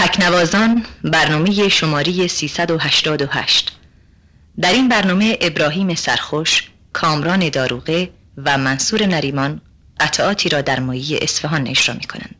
تکنوازان برنامه شماری 388 در این برنامه ابراهیم سرخوش، کامران داروغه و منصور نریمان قطعاتی را در مایی اصفهان اجرا می کنند.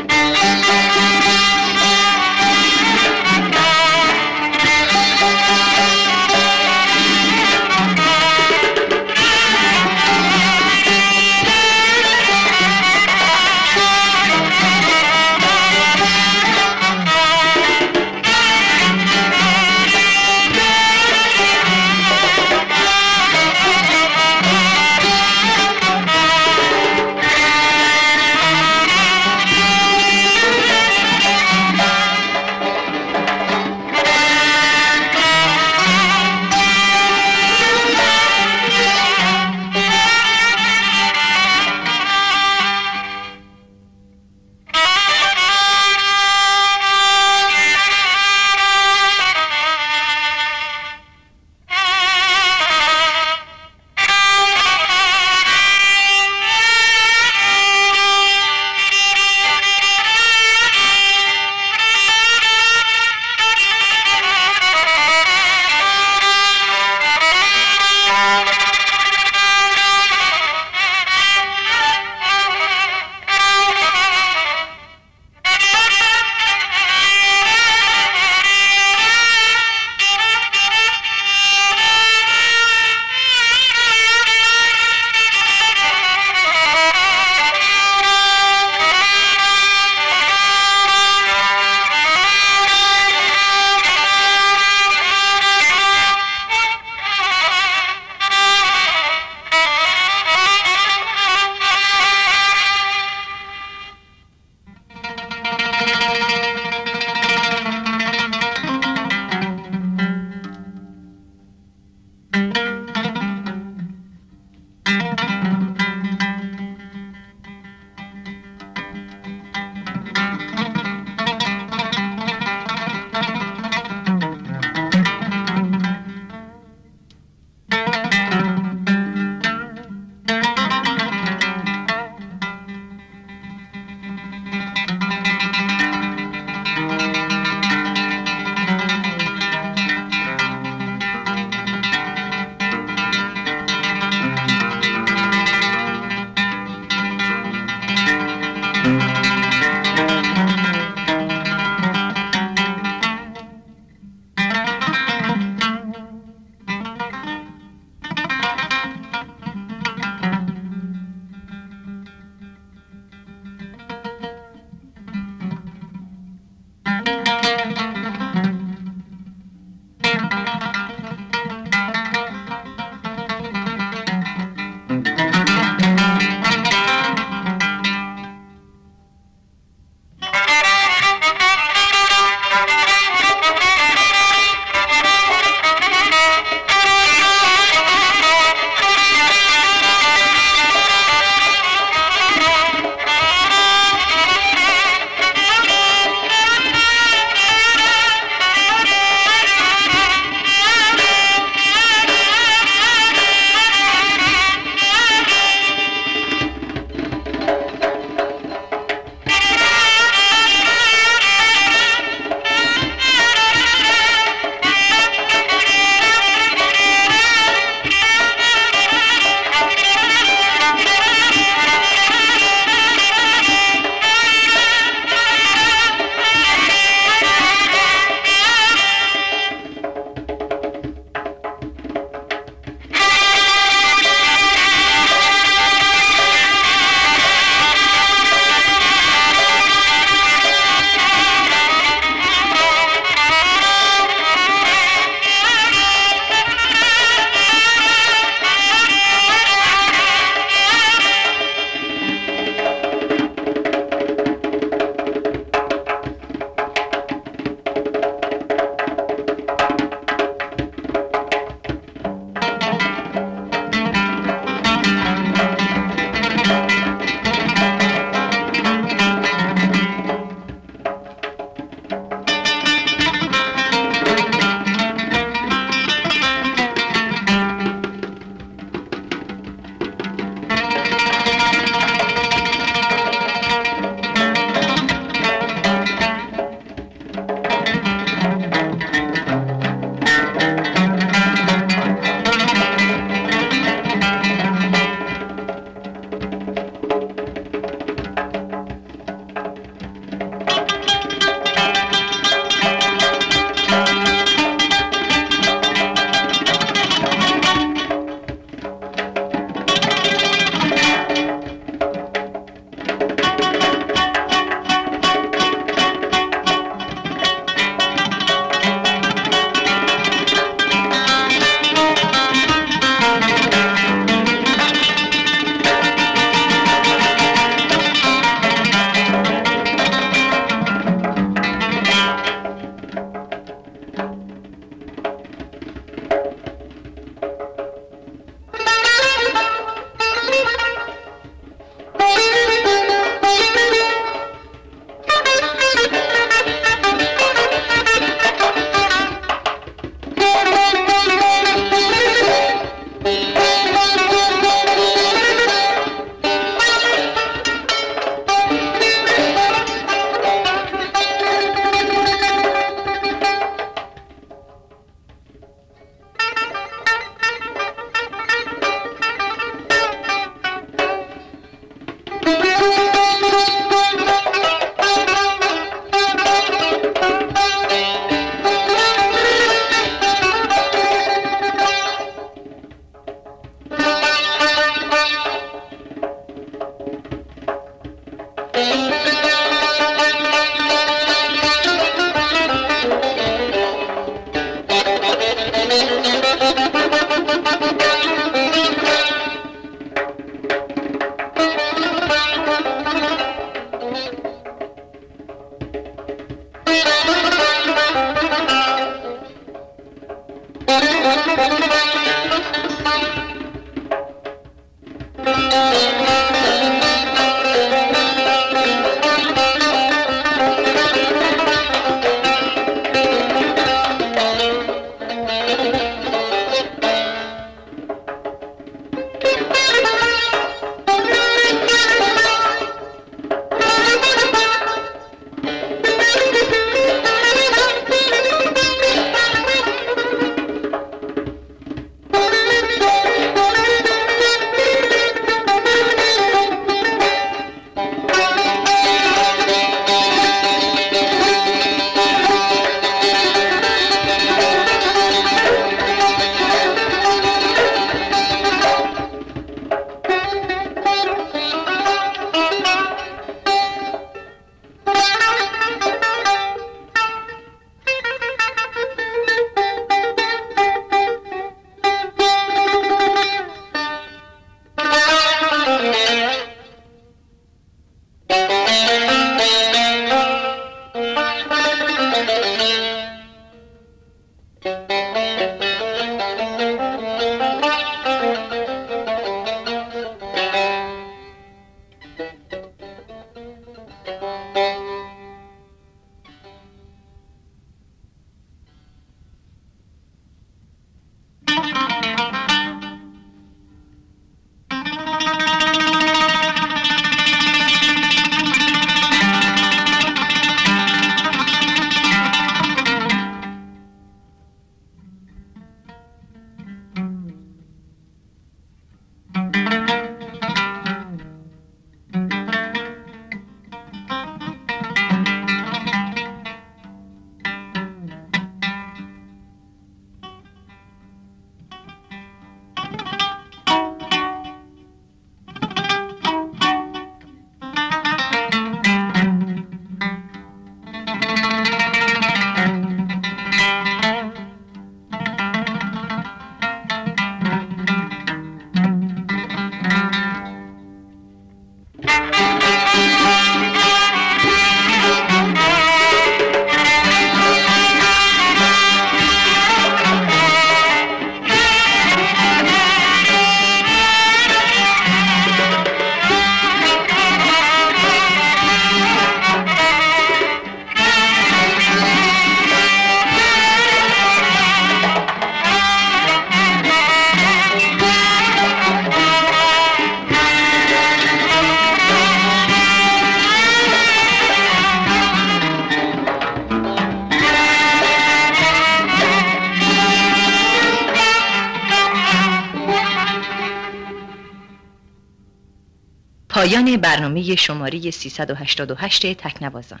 پایان برنامه شماره 388 تکنوازان.